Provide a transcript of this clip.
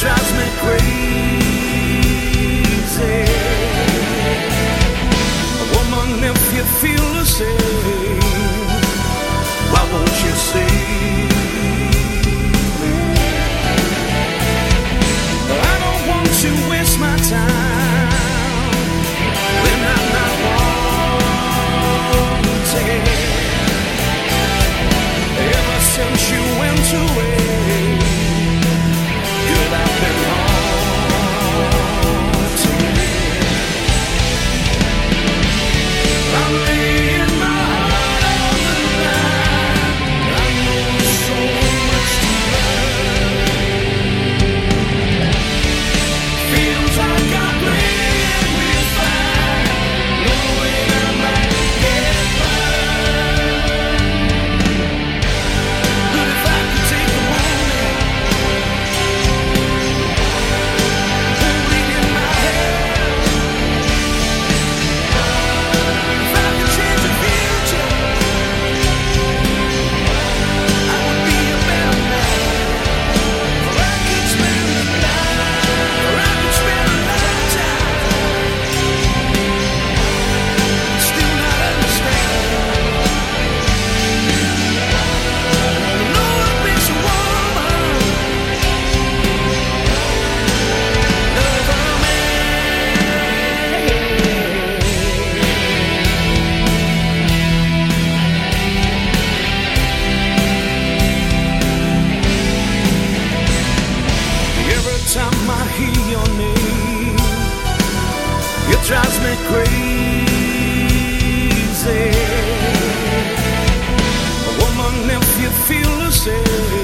drives me crazy. Woman, if you feel the same, why won't you say? drives me crazy. Woman, if you feel the same.